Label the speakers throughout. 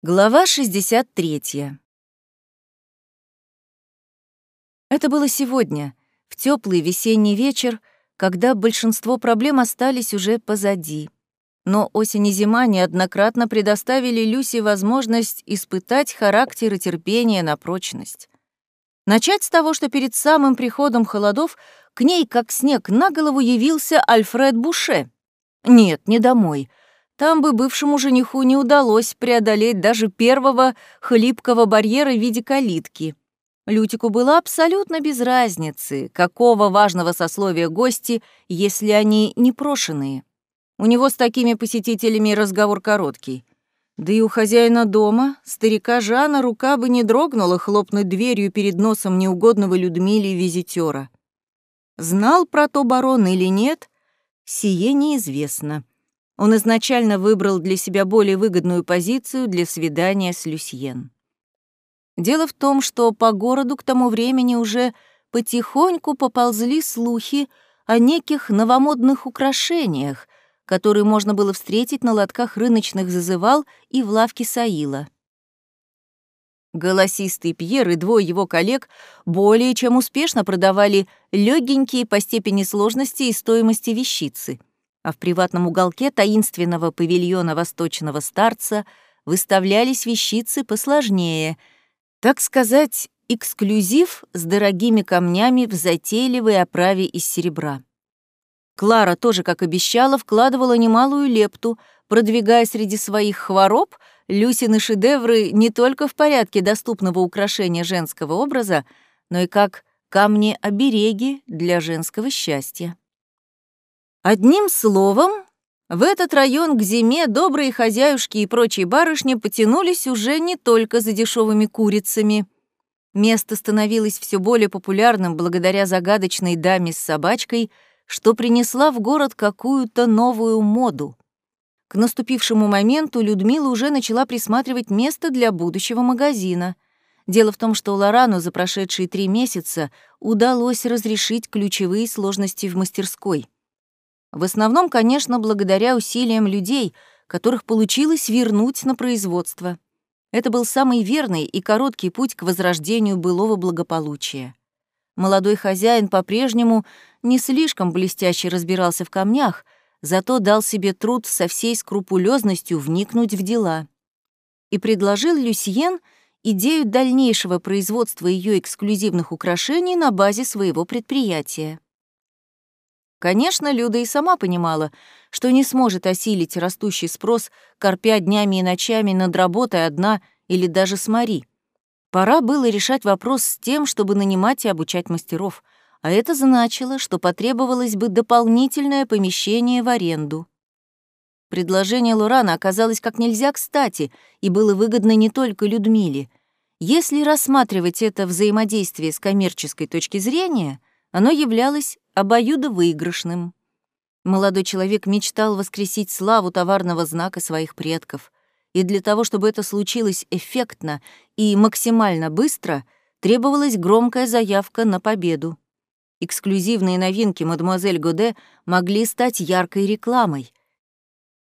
Speaker 1: Глава 63. Это было сегодня, в теплый весенний вечер, когда большинство проблем остались уже позади. Но осень и зима неоднократно предоставили Люси возможность испытать характер и терпение на прочность. Начать с того, что перед самым приходом холодов к ней, как снег на голову, явился Альфред Буше. Нет, не домой — там бы бывшему жениху не удалось преодолеть даже первого хлипкого барьера в виде калитки. Лютику было абсолютно без разницы, какого важного сословия гости, если они непрошенные. У него с такими посетителями разговор короткий. Да и у хозяина дома, старика Жана, рука бы не дрогнула хлопнуть дверью перед носом неугодного Людмиле визитера. Знал про то барон или нет, сие неизвестно. Он изначально выбрал для себя более выгодную позицию для свидания с Люсьен. Дело в том, что по городу к тому времени уже потихоньку поползли слухи о неких новомодных украшениях, которые можно было встретить на лотках рыночных зазывал и в лавке Саила. Голосистый Пьер и двое его коллег более чем успешно продавали легенькие по степени сложности и стоимости вещицы — а в приватном уголке таинственного павильона восточного старца выставлялись вещицы посложнее, так сказать, эксклюзив с дорогими камнями в затейливой оправе из серебра. Клара тоже, как обещала, вкладывала немалую лепту, продвигая среди своих хвороб Люсины шедевры не только в порядке доступного украшения женского образа, но и как камни-обереги для женского счастья. Одним словом, в этот район к зиме добрые хозяюшки и прочие барышни потянулись уже не только за дешевыми курицами. Место становилось все более популярным благодаря загадочной даме с собачкой, что принесла в город какую-то новую моду. К наступившему моменту Людмила уже начала присматривать место для будущего магазина. Дело в том, что Лорану за прошедшие три месяца удалось разрешить ключевые сложности в мастерской — в основном, конечно, благодаря усилиям людей, которых получилось вернуть на производство. Это был самый верный и короткий путь к возрождению былого благополучия. Молодой хозяин по-прежнему не слишком блестяще разбирался в камнях, зато дал себе труд со всей скрупулезностью вникнуть в дела. И предложил Люсьен идею дальнейшего производства ее эксклюзивных украшений на базе своего предприятия. Конечно, Люда и сама понимала, что не сможет осилить растущий спрос, корпя днями и ночами над работой одна или даже с Мари. Пора было решать вопрос с тем, чтобы нанимать и обучать мастеров, а это значило, что потребовалось бы дополнительное помещение в аренду. Предложение Лурана оказалось как нельзя кстати и было выгодно не только Людмиле. Если рассматривать это взаимодействие с коммерческой точки зрения, оно являлось обоюдовыигрышным. Молодой человек мечтал воскресить славу товарного знака своих предков, и для того, чтобы это случилось эффектно и максимально быстро, требовалась громкая заявка на победу. Эксклюзивные новинки мадемуазель Годе могли стать яркой рекламой.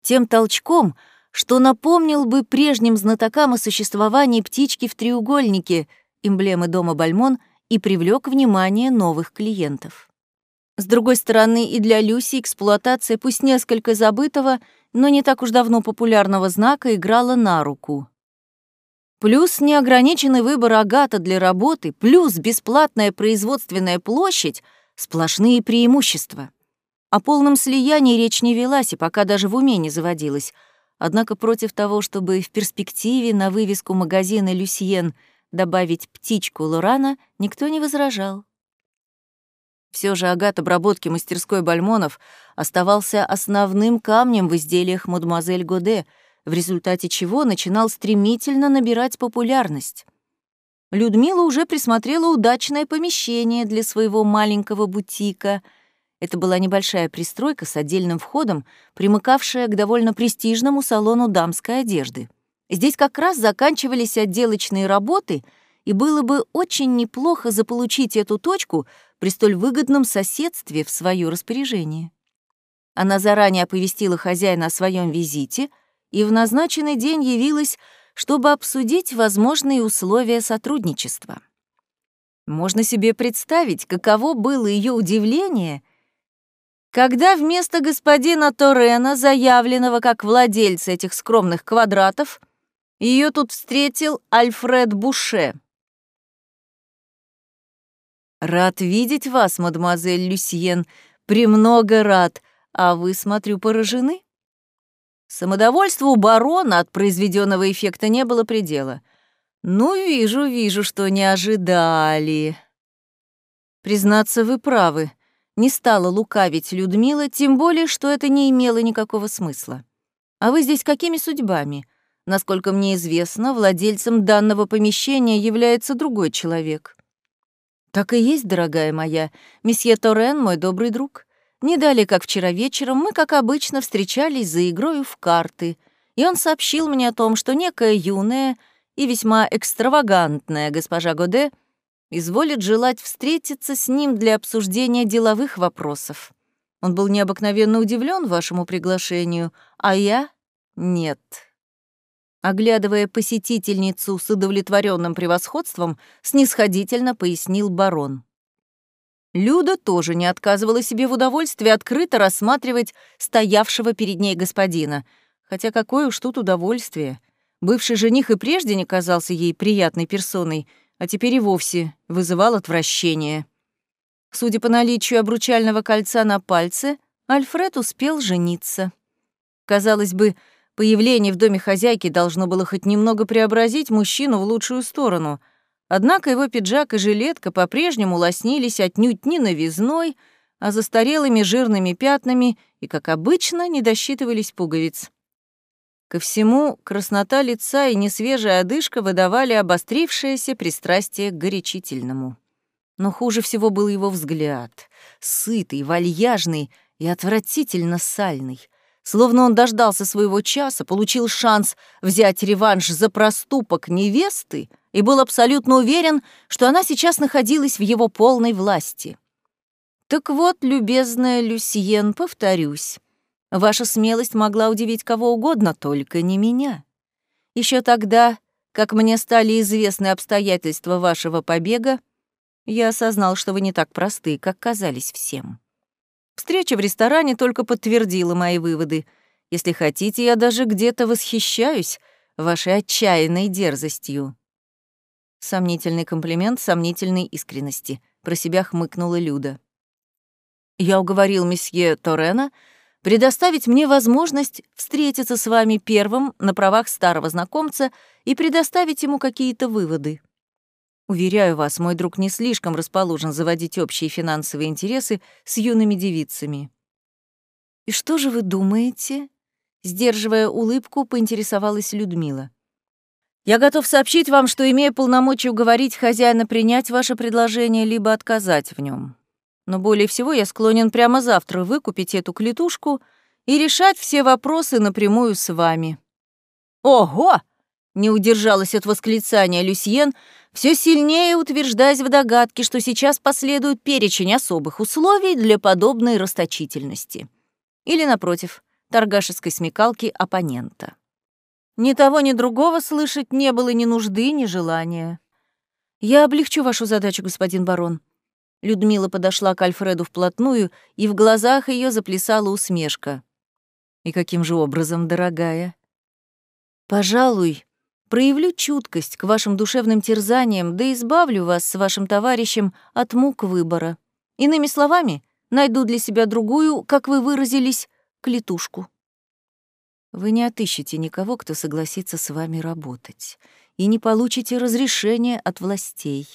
Speaker 1: Тем толчком, что напомнил бы прежним знатокам о существовании птички в треугольнике, эмблемы дома Бальмон, и привлек внимание новых клиентов. С другой стороны, и для Люси эксплуатация пусть несколько забытого, но не так уж давно популярного знака играла на руку. Плюс неограниченный выбор агата для работы, плюс бесплатная производственная площадь — сплошные преимущества. О полном слиянии речь не велась и пока даже в уме не заводилась. Однако против того, чтобы в перспективе на вывеску магазина «Люсьен» добавить птичку Лорана, никто не возражал. Все же агат обработки мастерской Бальмонов оставался основным камнем в изделиях мадемуазель Годе, в результате чего начинал стремительно набирать популярность. Людмила уже присмотрела удачное помещение для своего маленького бутика. Это была небольшая пристройка с отдельным входом, примыкавшая к довольно престижному салону дамской одежды. Здесь как раз заканчивались отделочные работы — и было бы очень неплохо заполучить эту точку при столь выгодном соседстве в свое распоряжение. Она заранее оповестила хозяина о своем визите и в назначенный день явилась чтобы обсудить возможные условия сотрудничества. Можно себе представить, каково было ее удивление, когда вместо господина Торрена, заявленного как владельца этих скромных квадратов, ее тут встретил Альфред Буше. «Рад видеть вас, мадемуазель Люсьен, премного рад, а вы, смотрю, поражены?» Самодовольству барона от произведенного эффекта не было предела. «Ну, вижу, вижу, что не ожидали». «Признаться, вы правы», не стала лукавить Людмила, тем более, что это не имело никакого смысла. «А вы здесь какими судьбами? Насколько мне известно, владельцем данного помещения является другой человек». «Так и есть, дорогая моя. Месье Торрен — мой добрый друг. Не далее, как вчера вечером, мы, как обычно, встречались за игрой в карты, и он сообщил мне о том, что некая юная и весьма экстравагантная госпожа Годе — изволит желать встретиться с ним для обсуждения деловых вопросов. Он был необыкновенно удивлен вашему приглашению, а я — нет. Оглядывая посетительницу с удовлетворенным превосходством, снисходительно пояснил барон. Люда тоже не отказывала себе в удовольствии открыто рассматривать стоявшего перед ней господина. Хотя какое уж тут удовольствие. Бывший жених и прежде не казался ей приятной персоной — а теперь и вовсе вызывал отвращение. Судя по наличию обручального кольца на пальце, Альфред успел жениться. Казалось бы, появление в доме хозяйки должно было хоть немного преобразить мужчину в лучшую сторону, однако его пиджак и жилетка по-прежнему лоснились отнюдь не новизной, а застарелыми жирными пятнами и, как обычно, не досчитывались пуговиц. Ко всему, краснота лица и несвежая одышка выдавали обострившееся пристрастие к горячительному. Но хуже всего был его взгляд. Сытый, вальяжный и отвратительно сальный. Словно он дождался своего часа, получил шанс взять реванш за проступок невесты и был абсолютно уверен, что она сейчас находилась в его полной власти. Так вот, любезная Люсьен, повторюсь, Ваша смелость могла удивить кого угодно, только не меня. Еще тогда, как мне стали известны обстоятельства вашего побега, я осознал, что вы не так просты, как казались всем. Встреча в ресторане только подтвердила мои выводы. Если хотите, я даже где-то восхищаюсь вашей отчаянной дерзостью. Сомнительный комплимент сомнительной искренности. Про себя хмыкнула Люда. Я уговорил месье Торена предоставить мне возможность встретиться с вами первым на правах старого знакомца и предоставить ему какие-то выводы. Уверяю вас, мой друг не слишком расположен заводить общие финансовые интересы с юными девицами. «И что же вы думаете?» Сдерживая улыбку, поинтересовалась Людмила. «Я готов сообщить вам, что имею полномочия уговорить хозяина принять ваше предложение либо отказать в нем. Но более всего я склонен прямо завтра выкупить эту клетушку и решать все вопросы напрямую с вами». «Ого!» — не удержалась от восклицания Люсьен, все сильнее утверждаясь в догадке, что сейчас последует перечень особых условий для подобной расточительности. Или, напротив, торгашеской смекалки оппонента. Ни того, ни другого слышать не было ни нужды, ни желания. «Я облегчу вашу задачу, господин барон», Людмила подошла к Альфреду вплотную, и в глазах ее заплясала усмешка. «И каким же образом, дорогая?» «Пожалуй, проявлю чуткость к вашим душевным терзаниям, да избавлю вас с вашим товарищем от мук выбора. Иными словами, найду для себя другую, как вы выразились, клетушку». Вы не отыщете никого, кто согласится с вами работать, и не получите разрешения от властей.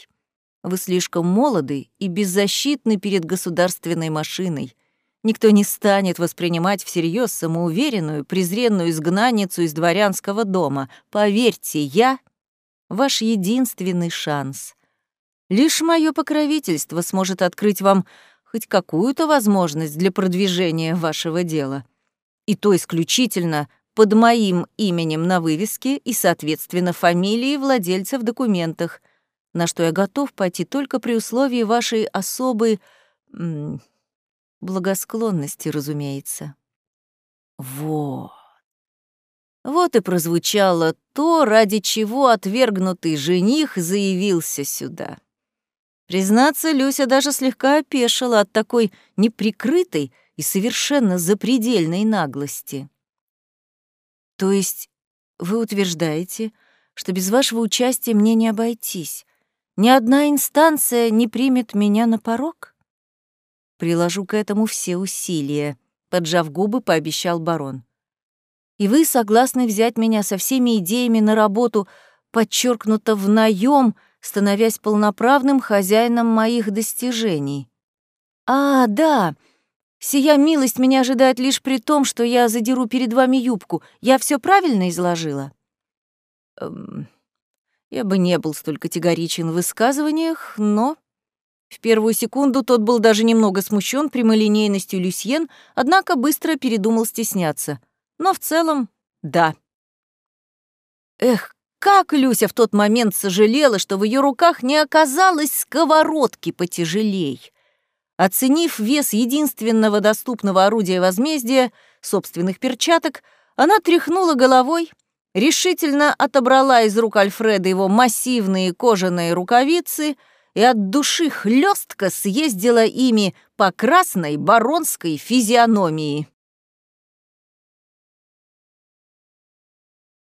Speaker 1: Вы слишком молоды и беззащитны перед государственной машиной. Никто не станет воспринимать всерьез самоуверенную, презренную изгнанницу из дворянского дома. Поверьте, я — ваш единственный шанс. Лишь мое покровительство сможет открыть вам хоть какую-то возможность для продвижения вашего дела. И то исключительно под моим именем на вывеске и, соответственно, фамилией владельца в документах — на что я готов пойти только при условии вашей особой... благосклонности, разумеется. Вот. Вот и прозвучало то, ради чего отвергнутый жених заявился сюда. Признаться, Люся даже слегка опешила от такой неприкрытой и совершенно запредельной наглости. То есть вы утверждаете, что без вашего участия мне не обойтись? Ни одна инстанция не примет меня на порог? Приложу к этому все усилия, поджав губы, пообещал барон. И вы согласны взять меня со всеми идеями на работу, подчеркнуто в наем, становясь полноправным хозяином моих достижений. А, да, Сия милость меня ожидает лишь при том, что я задеру перед вами юбку. Я все правильно изложила? Эм, я бы не был столь категоричен в высказываниях, но... В первую секунду тот был даже немного смущен прямолинейностью Люсьен, однако быстро передумал стесняться. Но в целом — да. Эх, как Люся в тот момент сожалела, что в ее руках не оказалось сковородки потяжелей. Оценив вес единственного доступного орудия возмездия, собственных перчаток, она тряхнула головой, решительно отобрала из рук Альфреда его массивные кожаные рукавицы и от души хлестко съездила ими по красной баронской физиономии.